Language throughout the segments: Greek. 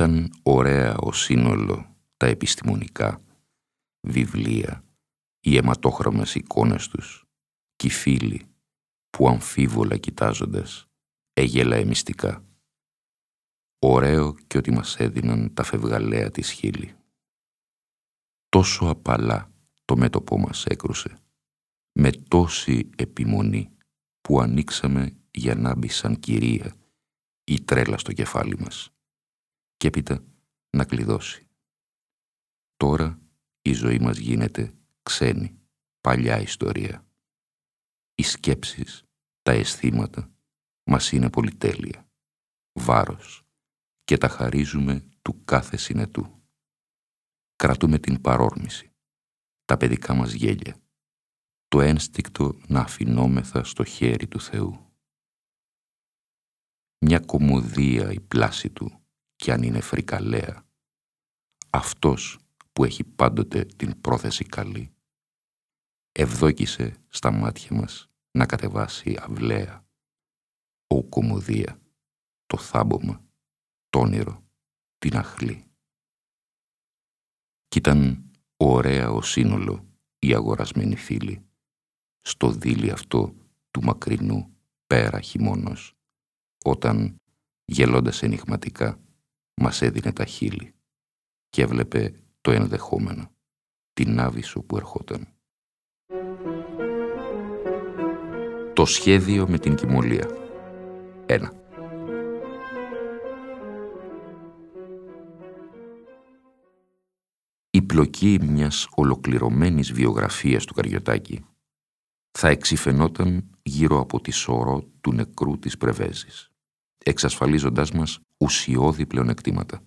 Ήταν ωραία ο σύνολο τα επιστημονικά, βιβλία, οι αιματόχρωμες εικόνες τους και οι φίλοι που αμφίβολα κοιτάζοντας έγελα μυστικά. Ωραίο και ότι μας έδιναν τα φευγαλαία της χείλη. Τόσο απαλά το μέτωπό μας έκρουσε, με τόση επιμονή που ανοίξαμε για να μπει σαν κυρία η τρέλα στο κεφάλι μας και έπειτα να κλειδώσει. Τώρα η ζωή μας γίνεται ξένη, παλιά ιστορία. Οι σκέψεις, τα αισθήματα μας είναι πολυτέλεια, βάρος και τα χαρίζουμε του κάθε συνετού. Κρατούμε την παρόρμηση, τα παιδικά μας γέλια, το ένστικτο να αφινόμεθα στο χέρι του Θεού. Μια κομμωδία η πλάση του κι αν είναι φρικαλέα. Αυτός που έχει πάντοτε την πρόθεση καλή, ευδόκησε στα μάτια μας να κατεβάσει αυλαία. Ο κομμωδία, το θάμπομα, το όνειρο, την αχλή. Κι ήταν ωραία ο σύνολο η αγορασμένη φίλη, στο δίλη αυτό του μακρινού πέρα χειμώνος, όταν, γελώντας ενηγματικά, μας έδινε τα χείλη και έβλεπε το ενδεχόμενο, την άβυσο που ερχόταν. Το σχέδιο με την κοιμωλία. Ένα. Η πλοκή μιας ολοκληρωμένης βιογραφίας του Καριωτάκη θα εξηφαινόταν γύρω από τη σωρό του νεκρού της Πρεβέζης, εξασφαλίζοντάς μας ουσιώδη πλεονεκτήματα.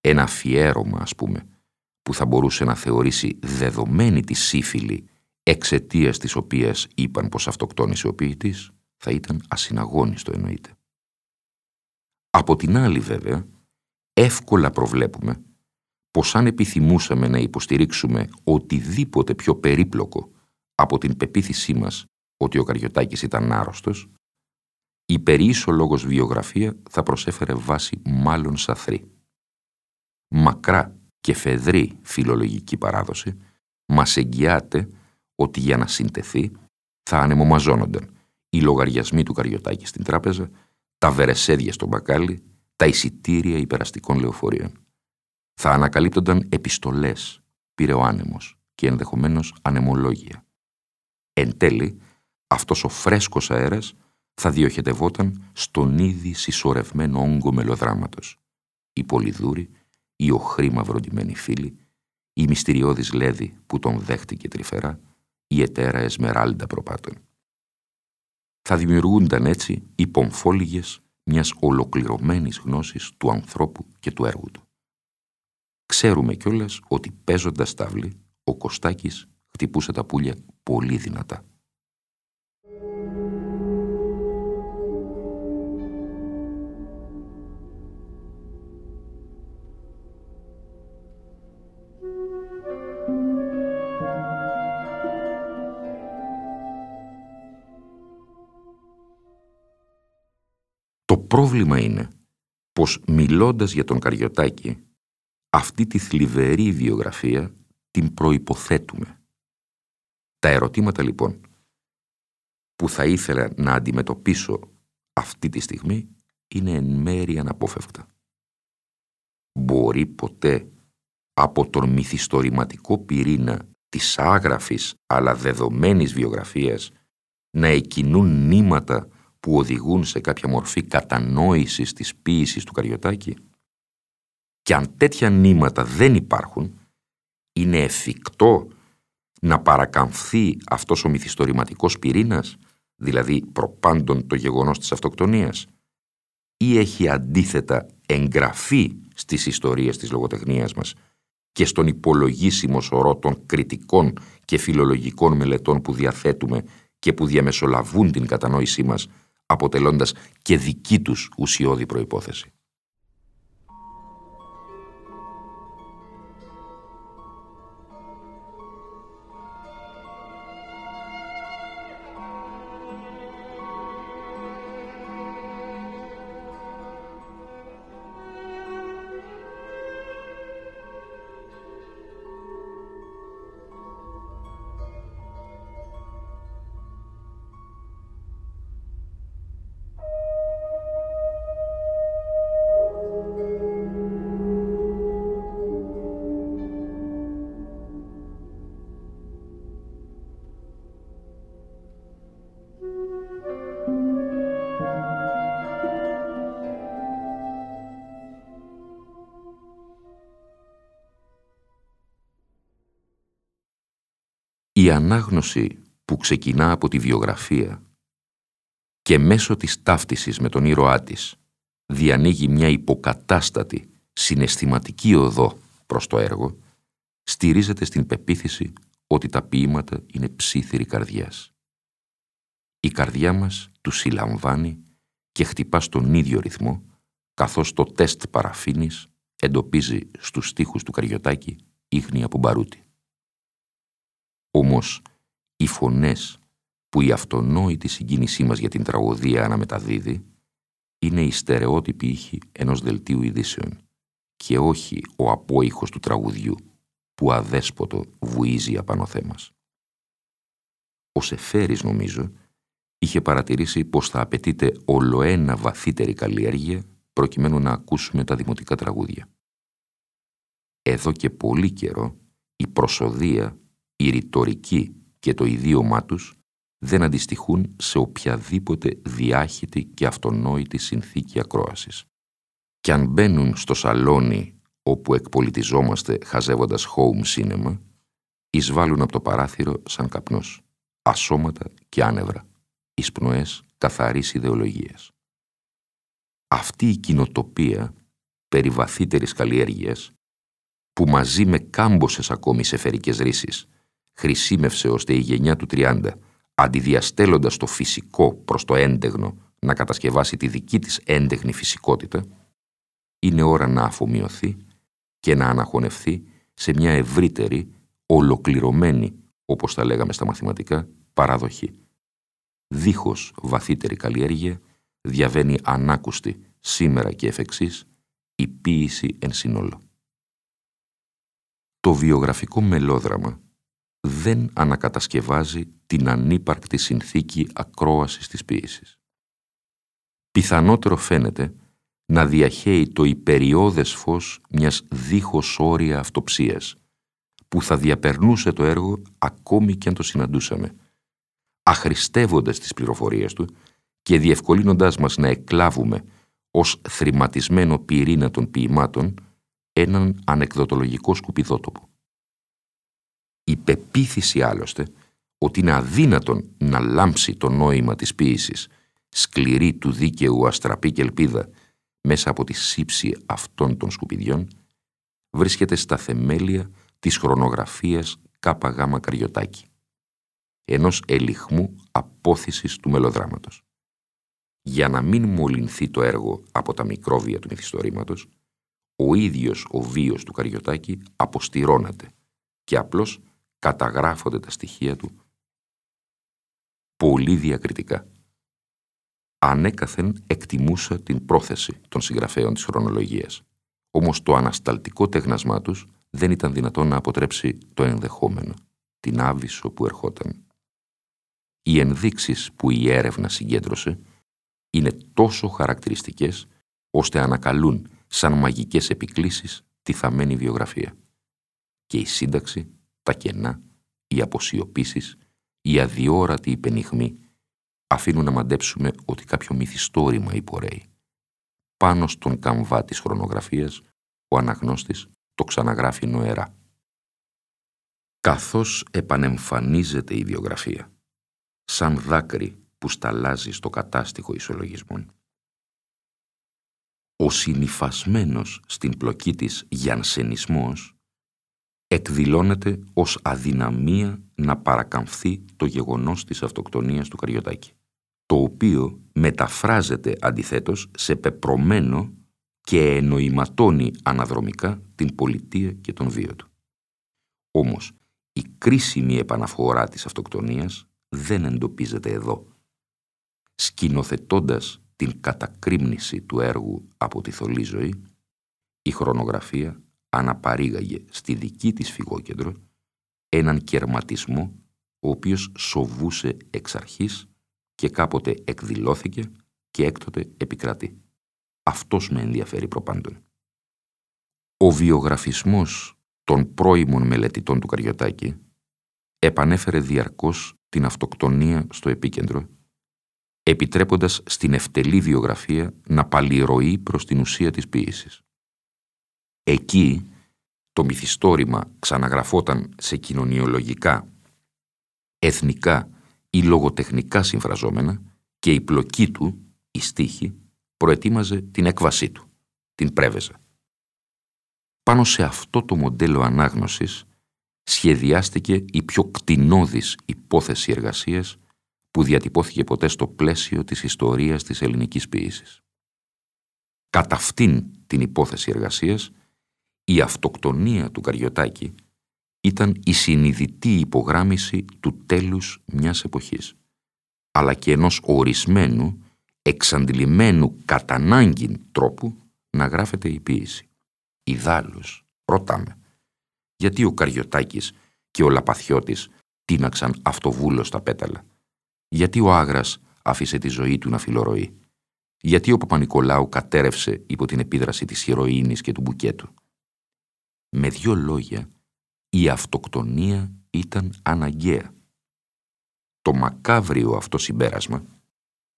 Ένα αφιέρωμα, ας πούμε, που θα μπορούσε να θεωρήσει δεδομένη τη σύφυλη εξαιτίας της οποίας είπαν πως αυτοκτόνησε ο ποιητής, θα ήταν ασυναγώνιστο εννοείται. Από την άλλη βέβαια, εύκολα προβλέπουμε πως αν επιθυμούσαμε να υποστηρίξουμε οτιδήποτε πιο περίπλοκο από την πεποίθησή μας ότι ο Καριωτάκης ήταν άρρωστος, η λόγος βιογραφία θα προσέφερε βάση μάλλον σαθρή. Μακρά και φεδρή φιλολογική παράδοση μας εγγυάται ότι για να συντεθεί θα ανεμομαζώνονταν οι λογαριασμοί του Καριωτάκη στην τράπεζα, τα βερεσέδια στο μπακάλι, τα εισιτήρια υπεραστικών λεωφορείων. Θα ανακαλύπτονταν επιστολές, πήρε ο άνεμος και ενδεχομένως ανεμολόγια. Εν τέλει, αυτός ο φρέσκος αέρας θα διοχετευόταν στον ήδη συσσωρευμένο όγκο μελοδράματος. Η Πολυδούρη, η οχρή βροντιμένη φίλη, η μυστηριώδης Λέδη που τον δέχτηκε τρυφερά, η ετέρα Εσμεράλντα προπάτων. Θα δημιουργούνταν έτσι οι πομφόλιγες μιας ολοκληρωμένης γνώσης του ανθρώπου και του έργου του. Ξέρουμε κιόλας ότι παίζοντας τάβλη, ο Κωστάκης χτυπούσε τα πουλια πολύ δυνατά. Πρόβλημα είναι πως μιλώντας για τον Καριωτάκη, αυτή τη θλιβερή βιογραφία την προϋποθέτουμε. Τα ερωτήματα λοιπόν που θα ήθελα να αντιμετωπίσω αυτή τη στιγμή είναι εν μέρει αναπόφευκτα. μπορεί ποτέ από τον μυθιστορηματικό πυρήνα της άγραφης αλλά δεδομένης βιογραφίας να εκκινούν νήματα που οδηγούν σε κάποια μορφή κατανόησης της ποίησης του Καριωτάκη. Και αν τέτοια νήματα δεν υπάρχουν, είναι εφικτό να παρακαμφθεί αυτός ο μυθιστορηματικός πυρήνας, δηλαδή προπάντων το γεγονός της αυτοκτονίας, ή έχει αντίθετα εγγραφεί στις ιστορίες της λογοτεχνίας μας και στον υπολογίσιμο σωρό των κριτικών και φιλολογικών μελετών που διαθέτουμε και που διαμεσολαβούν την κατανόησή μας, αποτελώντας και δική τους ουσιώδη προϋπόθεση. Ανάγνωση που ξεκινά από τη βιογραφία και μέσω της ταύτισης με τον ήρωά της διανοίγει μια υποκατάστατη συναισθηματική οδό προς το έργο, στηρίζεται στην πεποίθηση ότι τα ποίηματα είναι ψήθυροι καρδιάς. Η καρδιά μας του συλλαμβάνει και χτυπά στον ίδιο ρυθμό, καθώς το τεστ παραφήνης εντοπίζει στους στίχους του Καριωτάκη ίχνη από μπαρούτι. Όμως, οι φωνές που η αυτονόητη συγκίνησή μας για την τραγωδία αναμεταδίδει είναι η στερεότυπη ήχη ενός δελτίου ειδήσεων και όχι ο απόϊχος του τραγουδιού που αδέσποτο βουίζει απάνω θέμας. Ο Σεφέρης, νομίζω, είχε παρατηρήσει πως θα απαιτείται ολοένα βαθύτερη καλλιέργεια προκειμένου να ακούσουμε τα δημοτικά τραγούδια. Εδώ και πολύ καιρό η προσοδεία η ρητορική και το ιδίωμά τους δεν αντιστοιχούν σε οποιαδήποτε διάχυτη και αυτονόητη συνθήκη ακρόασης. Και αν μπαίνουν στο σαλόνι όπου εκπολιτιζόμαστε χαζεύοντας home cinema, εισβάλλουν από το παράθυρο σαν καπνός, ασώματα και άνευρα, εισπνοές καθαρής ιδεολογίας. Αυτή η κοινοτοπία περί βαθύτερης καλλιέργειας, που μαζί με κάμποσες ακόμη σεφερικές ρίσεις χρησίμευσε ώστε η γενιά του 30, αντιδιαστέλλοντας το φυσικό προς το έντεγνο να κατασκευάσει τη δική της έντεγνη φυσικότητα, είναι ώρα να αφομοιωθεί και να αναχωνευθεί σε μια ευρύτερη, ολοκληρωμένη, όπως τα λέγαμε στα μαθηματικά, παραδοχή. Δίχως βαθύτερη καλλιέργεια, διαβαίνει ανάκουστη σήμερα και εφ' εξής, η ποίηση εν σύνολο. Το βιογραφικό μελόδραμα δεν ανακατασκευάζει την ανύπαρκτη συνθήκη ακρόασης της ποίησης. Πιθανότερο φαίνεται να διαχέει το υπεριώδες φως μιας δίχως όρια αυτοψίας, που θα διαπερνούσε το έργο ακόμη και αν το συναντούσαμε, αχρηστεύοντας τις πληροφορίες του και διευκολύνοντάς μας να εκλάβουμε ως θρηματισμένο πυρήνα των ποιημάτων έναν ανεκδοτολογικό σκουπιδότοπο. Η πεποίθηση άλλωστε ότι είναι αδύνατον να λάμψει το νόημα της ποίησης, σκληρή του δίκαιου αστραπή και ελπίδα, μέσα από τη σύψη αυτών των σκουπιδιών, βρίσκεται στα θεμέλια της χρονογραφίας ΚΓ Καριωτάκη, ενός ελιχμού απόθυσης του μελοδράματος. Για να μην μολυνθεί το έργο από τα μικρόβια του μυθιστορήματος, ο ίδιος ο βίος του Καριωτάκη αποστηρώνεται και απλώς καταγράφονται τα στοιχεία του πολύ διακριτικά. Ανέκαθεν εκτιμούσα την πρόθεση των συγγραφέων της χρονολογίας. Όμως το ανασταλτικό τέχνασμά τους δεν ήταν δυνατόν να αποτρέψει το ενδεχόμενο, την άβυσο που ερχόταν. Οι ενδείξεις που η έρευνα συγκέντρωσε είναι τόσο χαρακτηριστικές ώστε ανακαλούν σαν μαγικές επικλήσεις τη θαμένη βιογραφία. Και η σύνταξη, τα κενά, οι αποσιωπήσεις, η αδιόρατη υπενιχμή αφήνουν να μαντέψουμε ότι κάποιο μυθιστόρημα υπορρέει. Πάνω στον καμβά της χρονογραφίας, ο αναγνώστης το ξαναγράφει νοερά. Καθώς επανεμφανίζεται η βιογραφία, σαν δάκρυ που σταλάζει στο κατάστοιχο ισολογισμών. Ο συνυφασμένος στην πλοκή της γιανσενισμός εκδηλώνεται ως αδυναμία να παρακαμφθεί το γεγονός της αυτοκτονίας του Καριωτάκη, το οποίο μεταφράζεται αντιθέτως σε πεπρωμένο και εννοηματώνει αναδρομικά την πολιτεία και τον βίο του. Όμως, η κρίσιμη επαναφορά της αυτοκτονίας δεν εντοπίζεται εδώ. Σκηνοθετώντας την κατακρίμνηση του έργου από τη θολή ζωή, η χρονογραφία αναπαρήγαγε στη δική της φυγόκεντρο έναν κερματισμό ο οποίος σοβούσε εξ αρχής και κάποτε εκδηλώθηκε και έκτοτε επικρατεί. Αυτός με ενδιαφέρει προπάντων. Ο βιογραφισμός των πρώιμων μελετητών του Καριωτάκη επανέφερε διαρκώς την αυτοκτονία στο επίκεντρο, επιτρέποντας στην ευτελή βιογραφία να παλιροεί προς την ουσία της ποίησης. Εκεί το μυθιστόρημα ξαναγραφόταν σε κοινωνιολογικά, εθνικά ή λογοτεχνικά συμφραζόμενα και η πλοκή του, η στίχη, προετοίμαζε την έκβασή του, την πρέβεζα. Πάνω σε αυτό το μοντέλο ανάγνωσης σχεδιάστηκε η πιο κτηνώδης υπόθεση εργασίας που διατυπώθηκε ποτέ στο πλαίσιο της ιστορίας της ελληνικής ποίησης. Κατά αυτήν την υπόθεση εργασίας, η αυτοκτονία του Καριωτάκη ήταν η συνειδητή υπογράμμιση του τέλους μιας εποχής, αλλά και ενός ορισμένου, εξαντλημένου κατά τρόπου να γράφεται η ποίηση. Ιδάλλως, ρωτάμε, γιατί ο Καριωτάκης και ο Λαπαθιώτης τίναξαν αυτοβούλο στα πέταλα; Γιατί ο Άγρας άφησε τη ζωή του να φιλορροεί; Γιατί ο Παπα-Νικολάου κατέρευσε υπό την επίδραση της ηρωίνης και του μπουκέτου; Με δύο λόγια, η αυτοκτονία ήταν αναγκαία. Το μακάβριο αυτό συμπέρασμα,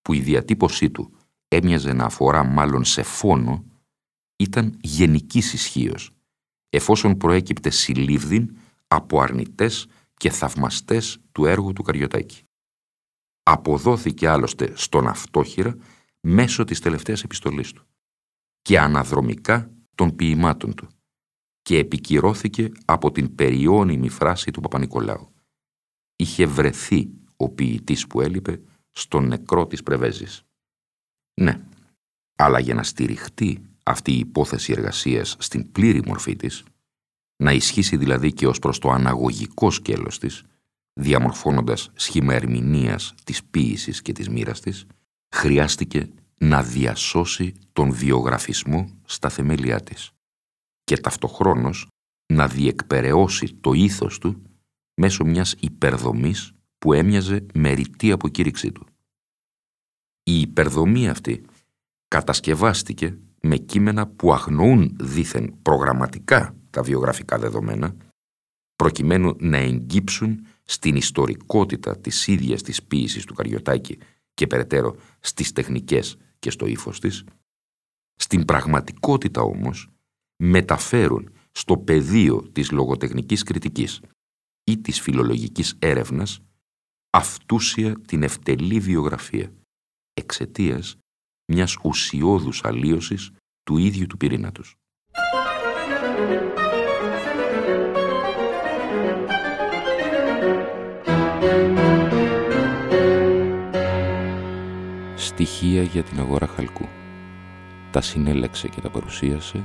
που η διατύπωσή του έμοιαζε να αφορά μάλλον σε φόνο, ήταν γενικής ισχύως, εφόσον προέκυπτε συλλήβδην από αρνητές και θαυμαστές του έργου του Καριωτάκη. Αποδόθηκε άλλωστε στον αυτόχειρα μέσω της τελευταίας επιστολής του και αναδρομικά των ποιημάτων του και επικυρώθηκε από την περιώνυμη φράση του Παπα-Νικολάου. Είχε βρεθεί ο ποιητής που έλειπε στον νεκρό της Πρεβέζης. Ναι, αλλά για να στηριχτεί αυτή η υπόθεση εργασίας στην πλήρη μορφή της, να ισχύσει δηλαδή και ως προς το αναγωγικό σκέλος της, διαμορφώνοντας σχήμα ερμηνείας της ποίησης και της μοίρας της, χρειάστηκε να διασώσει τον βιογραφισμό στα θεμέλια της και ταυτοχρόνως να διεκπεραιώσει το ήθος του μέσω μιας υπερδομής που έμοιαζε με ρητή αποκήρυξή του. Η υπερδομή αυτή κατασκευάστηκε με κείμενα που αγνοούν δήθεν προγραμματικά τα βιογραφικά δεδομένα, προκειμένου να εγκύψουν στην ιστορικότητα της ίδιας της ποίησης του Καριωτάκη και περαιτέρω στις τεχνικές και στο ύφος της, στην πραγματικότητα όμως μεταφέρουν στο πεδίο της λογοτεχνικής κριτικής ή της φιλολογικής έρευνας αυτούσια την ευτελή βιογραφία εξαιτίας μιας ουσιώδους αλλίωσης του ίδιου του πυρήνα τους. Στοιχεία για την αγορά χαλκού. Τα συνέλεξε και τα παρουσίασε